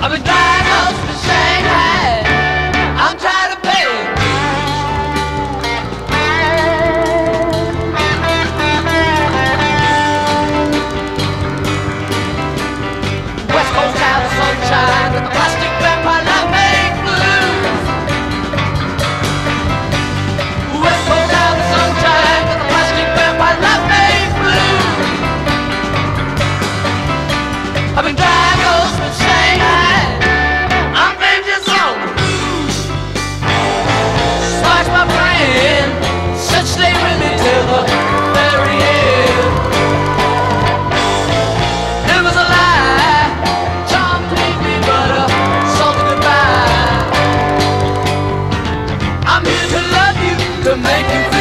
I've been dying. Thank you.